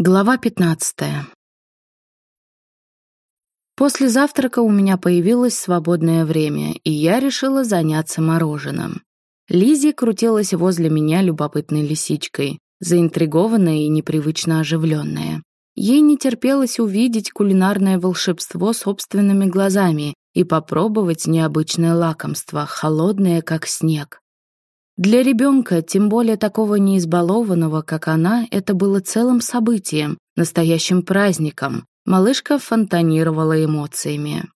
Глава 15. После завтрака у меня появилось свободное время, и я решила заняться мороженым. Лизи крутилась возле меня любопытной лисичкой, заинтригованная и непривычно оживленная. Ей не терпелось увидеть кулинарное волшебство собственными глазами и попробовать необычное лакомство, холодное как снег. Для ребенка, тем более такого неизбалованного, как она, это было целым событием, настоящим праздником. Малышка фонтанировала эмоциями.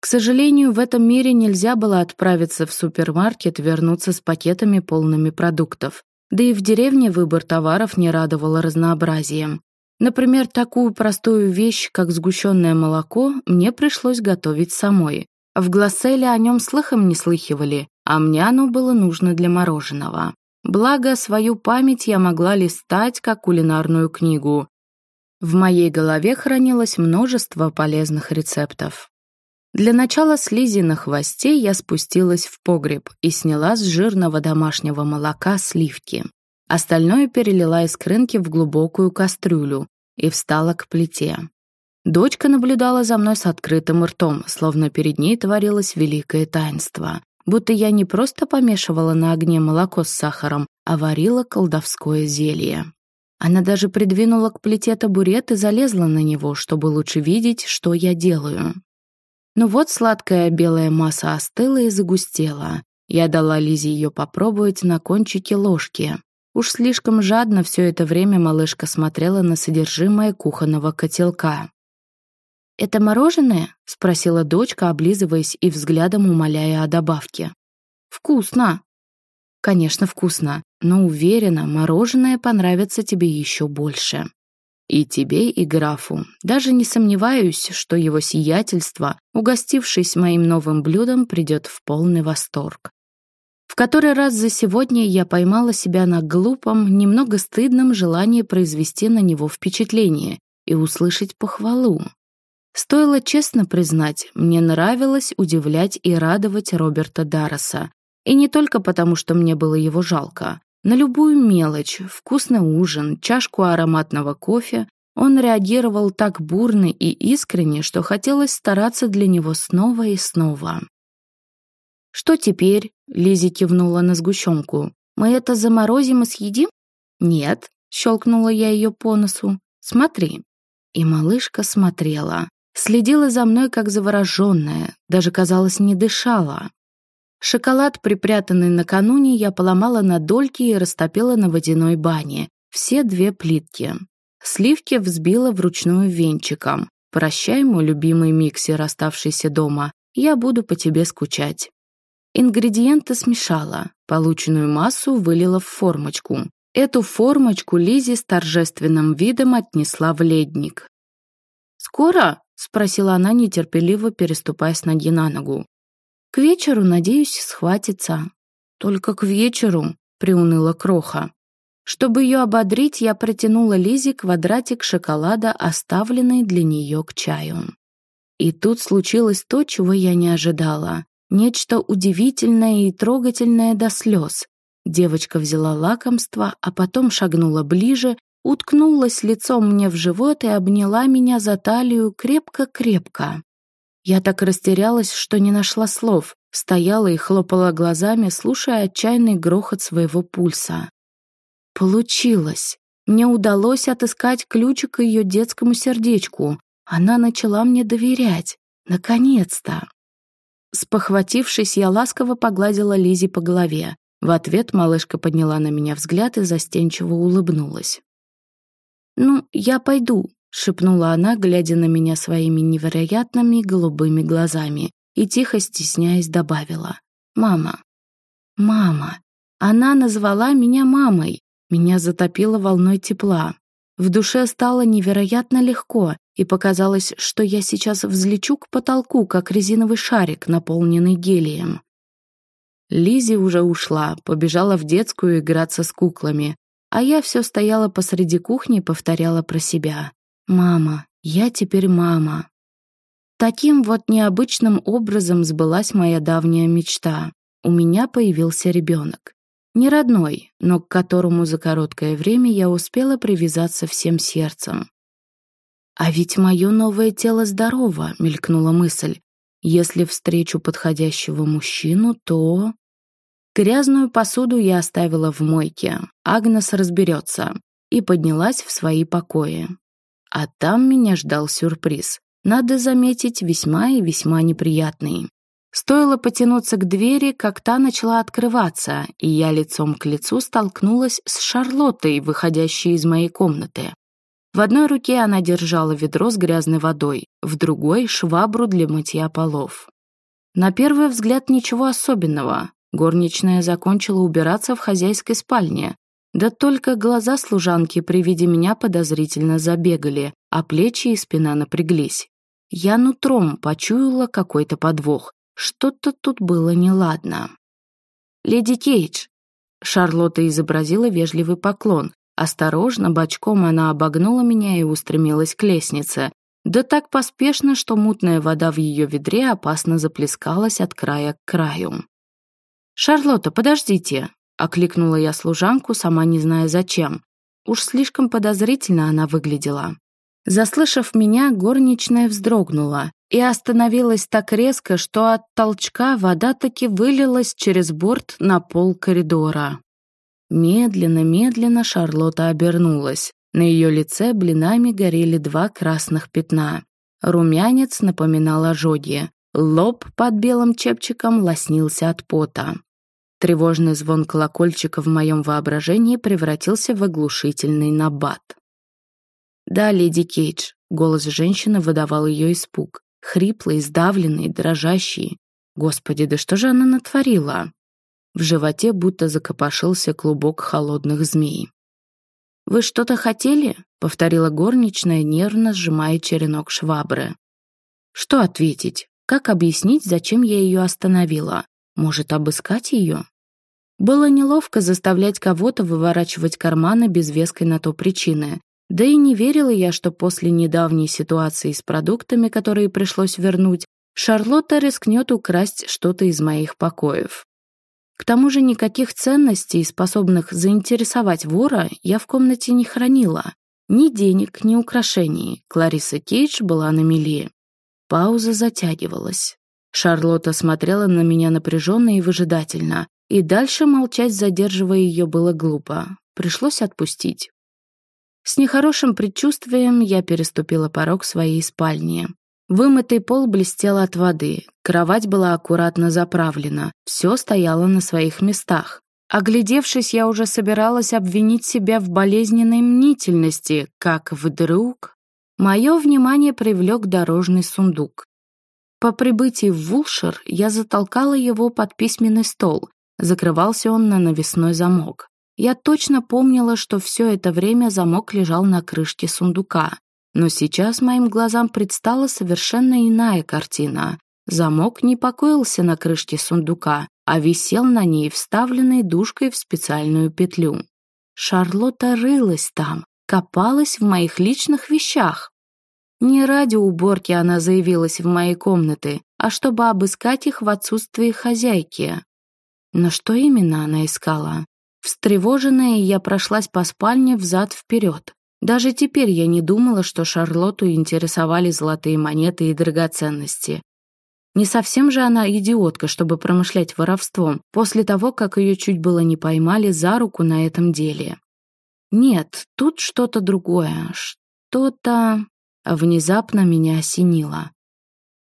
К сожалению, в этом мире нельзя было отправиться в супермаркет, вернуться с пакетами полными продуктов. Да и в деревне выбор товаров не радовал разнообразием. Например, такую простую вещь, как сгущенное молоко, мне пришлось готовить самой. В Гласселе о нем слыхом не слыхивали, а мне оно было нужно для мороженого. Благо, свою память я могла листать, как кулинарную книгу. В моей голове хранилось множество полезных рецептов. Для начала с Лизи на хвосте я спустилась в погреб и сняла с жирного домашнего молока сливки. Остальное перелила из крынки в глубокую кастрюлю и встала к плите. Дочка наблюдала за мной с открытым ртом, словно перед ней творилось великое таинство будто я не просто помешивала на огне молоко с сахаром, а варила колдовское зелье. Она даже придвинула к плите табурет и залезла на него, чтобы лучше видеть, что я делаю. Ну вот сладкая белая масса остыла и загустела. Я дала Лизе ее попробовать на кончике ложки. Уж слишком жадно все это время малышка смотрела на содержимое кухонного котелка. «Это мороженое?» — спросила дочка, облизываясь и взглядом умоляя о добавке. «Вкусно!» «Конечно, вкусно, но уверена, мороженое понравится тебе еще больше. И тебе, и графу. Даже не сомневаюсь, что его сиятельство, угостившись моим новым блюдом, придет в полный восторг. В который раз за сегодня я поймала себя на глупом, немного стыдном желании произвести на него впечатление и услышать похвалу. Стоило честно признать, мне нравилось удивлять и радовать Роберта Дарреса. И не только потому, что мне было его жалко. На любую мелочь, вкусный ужин, чашку ароматного кофе он реагировал так бурно и искренне, что хотелось стараться для него снова и снова. «Что теперь?» — Лизи кивнула на сгущенку. «Мы это заморозим и съедим?» «Нет», — щелкнула я ее по носу. «Смотри». И малышка смотрела. Следила за мной, как завороженная, даже, казалось, не дышала. Шоколад, припрятанный накануне, я поломала на дольки и растопила на водяной бане. Все две плитки. Сливки взбила вручную венчиком. «Прощай, мой любимый миксер, оставшийся дома. Я буду по тебе скучать». Ингредиенты смешала. Полученную массу вылила в формочку. Эту формочку Лизи с торжественным видом отнесла в ледник. «Скоро?» — спросила она, нетерпеливо переступая с ноги на ногу. «К вечеру, надеюсь, схватится». «Только к вечеру», — приуныла Кроха. Чтобы ее ободрить, я протянула Лизе квадратик шоколада, оставленный для нее к чаю. И тут случилось то, чего я не ожидала. Нечто удивительное и трогательное до слез. Девочка взяла лакомство, а потом шагнула ближе уткнулась лицом мне в живот и обняла меня за талию крепко-крепко. Я так растерялась, что не нашла слов, стояла и хлопала глазами, слушая отчаянный грохот своего пульса. Получилось. Мне удалось отыскать ключик к ее детскому сердечку. Она начала мне доверять. Наконец-то. Спохватившись, я ласково погладила Лизи по голове. В ответ малышка подняла на меня взгляд и застенчиво улыбнулась. «Ну, я пойду», — шепнула она, глядя на меня своими невероятными голубыми глазами, и тихо стесняясь добавила. «Мама». «Мама». Она назвала меня мамой. Меня затопило волной тепла. В душе стало невероятно легко, и показалось, что я сейчас взлечу к потолку, как резиновый шарик, наполненный гелием. Лизи уже ушла, побежала в детскую играться с куклами, а я все стояла посреди кухни и повторяла про себя. «Мама, я теперь мама». Таким вот необычным образом сбылась моя давняя мечта. У меня появился ребенок. Не родной, но к которому за короткое время я успела привязаться всем сердцем. «А ведь мое новое тело здорово», — мелькнула мысль. «Если встречу подходящего мужчину, то...» Грязную посуду я оставила в мойке. Агнес разберется. И поднялась в свои покои. А там меня ждал сюрприз. Надо заметить, весьма и весьма неприятный. Стоило потянуться к двери, как та начала открываться, и я лицом к лицу столкнулась с Шарлоттой, выходящей из моей комнаты. В одной руке она держала ведро с грязной водой, в другой — швабру для мытья полов. На первый взгляд ничего особенного. Горничная закончила убираться в хозяйской спальне. Да только глаза служанки при виде меня подозрительно забегали, а плечи и спина напряглись. Я нутром почуяла какой-то подвох. Что-то тут было неладно. «Леди Кейдж!» Шарлотта изобразила вежливый поклон. Осторожно, бочком она обогнула меня и устремилась к лестнице. Да так поспешно, что мутная вода в ее ведре опасно заплескалась от края к краю. «Шарлотта, подождите!» — окликнула я служанку, сама не зная зачем. Уж слишком подозрительно она выглядела. Заслышав меня, горничная вздрогнула и остановилась так резко, что от толчка вода таки вылилась через борт на пол коридора. Медленно-медленно Шарлотта обернулась. На ее лице блинами горели два красных пятна. Румянец напоминал ожоги. Лоб под белым чепчиком лоснился от пота. Тревожный звон колокольчика в моем воображении превратился в оглушительный набат. «Да, леди Кейдж», — голос женщины выдавал ее испуг. Хриплый, сдавленный, дрожащий. Господи, да что же она натворила? В животе будто закопошился клубок холодных змей. «Вы что-то хотели?» — повторила горничная, нервно сжимая черенок швабры. Что ответить? Как объяснить, зачем я ее остановила? Может, обыскать ее? Было неловко заставлять кого-то выворачивать карманы без веской на то причины. Да и не верила я, что после недавней ситуации с продуктами, которые пришлось вернуть, Шарлотта рискнет украсть что-то из моих покоев. К тому же никаких ценностей, способных заинтересовать вора, я в комнате не хранила. Ни денег, ни украшений. Клариса Кейдж была на мели. Пауза затягивалась. Шарлотта смотрела на меня напряженно и выжидательно, и дальше молчать, задерживая ее, было глупо. Пришлось отпустить. С нехорошим предчувствием я переступила порог своей спальни. Вымытый пол блестел от воды, кровать была аккуратно заправлена, все стояло на своих местах. Оглядевшись, я уже собиралась обвинить себя в болезненной мнительности, как вдруг... Мое внимание привлек дорожный сундук. По прибытии в Вулшир я затолкала его под письменный стол. Закрывался он на навесной замок. Я точно помнила, что все это время замок лежал на крышке сундука. Но сейчас моим глазам предстала совершенно иная картина. Замок не покоился на крышке сундука, а висел на ней, вставленной дужкой в специальную петлю. Шарлотта рылась там, копалась в моих личных вещах. Не ради уборки она заявилась в мои комнаты, а чтобы обыскать их в отсутствии хозяйки. Но что именно она искала? Встревоженная, я прошлась по спальне взад-вперед. Даже теперь я не думала, что Шарлотту интересовали золотые монеты и драгоценности. Не совсем же она идиотка, чтобы промышлять воровством, после того, как ее чуть было не поймали за руку на этом деле. Нет, тут что-то другое, что-то... Внезапно меня осенило.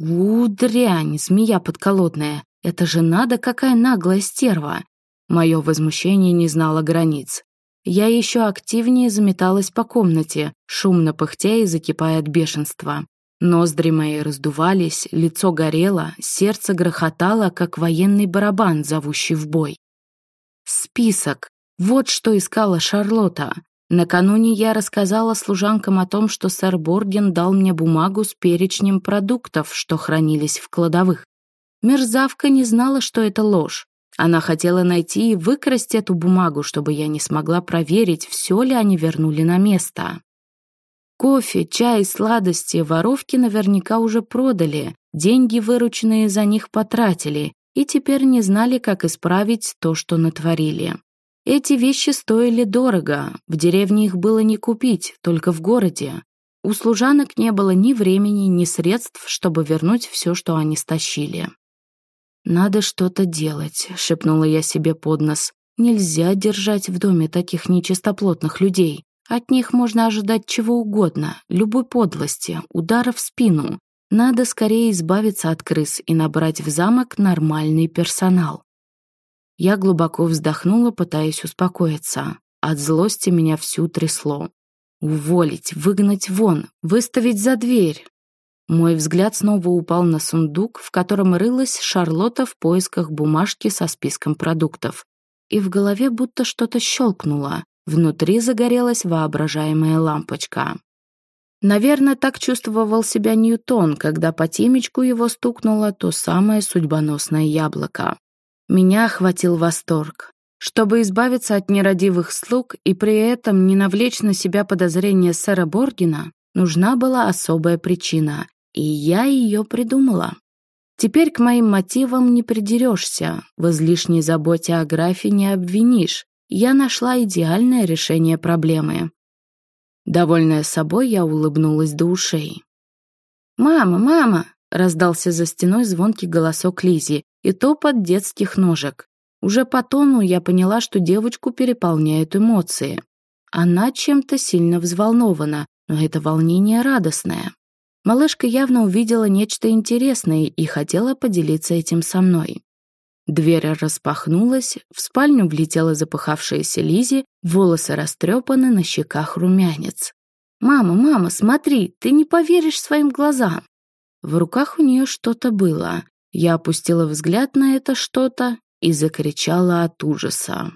У, дрянь, змея подколодная, это же надо, какая наглая стерва. Мое возмущение не знало границ. Я еще активнее заметалась по комнате, шумно пыхтя и закипая от бешенства. Ноздри мои раздувались, лицо горело, сердце грохотало, как военный барабан, зовущий в бой. Список. Вот что искала Шарлотта. Накануне я рассказала служанкам о том, что сэр Борген дал мне бумагу с перечнем продуктов, что хранились в кладовых. Мерзавка не знала, что это ложь. Она хотела найти и выкрасть эту бумагу, чтобы я не смогла проверить, все ли они вернули на место. Кофе, чай, сладости воровки наверняка уже продали, деньги, вырученные за них, потратили и теперь не знали, как исправить то, что натворили. Эти вещи стоили дорого, в деревне их было не купить, только в городе. У служанок не было ни времени, ни средств, чтобы вернуть все, что они стащили. «Надо что-то делать», — шепнула я себе под нос. «Нельзя держать в доме таких нечистоплотных людей. От них можно ожидать чего угодно, любой подлости, удара в спину. Надо скорее избавиться от крыс и набрать в замок нормальный персонал». Я глубоко вздохнула, пытаясь успокоиться. От злости меня всю трясло. Уволить, выгнать вон, выставить за дверь. Мой взгляд снова упал на сундук, в котором рылась Шарлотта в поисках бумажки со списком продуктов. И в голове будто что-то щелкнуло. Внутри загорелась воображаемая лампочка. Наверное, так чувствовал себя Ньютон, когда по темечку его стукнуло то самое судьбоносное яблоко. Меня охватил восторг. Чтобы избавиться от нерадивых слуг и при этом не навлечь на себя подозрения сэра Боргина, нужна была особая причина, и я ее придумала. Теперь к моим мотивам не придерешься, в излишней заботе о графе не обвинишь. Я нашла идеальное решение проблемы. Довольная собой, я улыбнулась до ушей. «Мама, мама!» — раздался за стеной звонкий голосок Лизи, и топот детских ножек. Уже по тону я поняла, что девочку переполняют эмоции. Она чем-то сильно взволнована, но это волнение радостное. Малышка явно увидела нечто интересное и хотела поделиться этим со мной. Дверь распахнулась, в спальню влетела запыхавшаяся Лизи, волосы растрепаны, на щеках румянец. «Мама, мама, смотри, ты не поверишь своим глазам!» В руках у нее что-то было. Я опустила взгляд на это что-то и закричала от ужаса.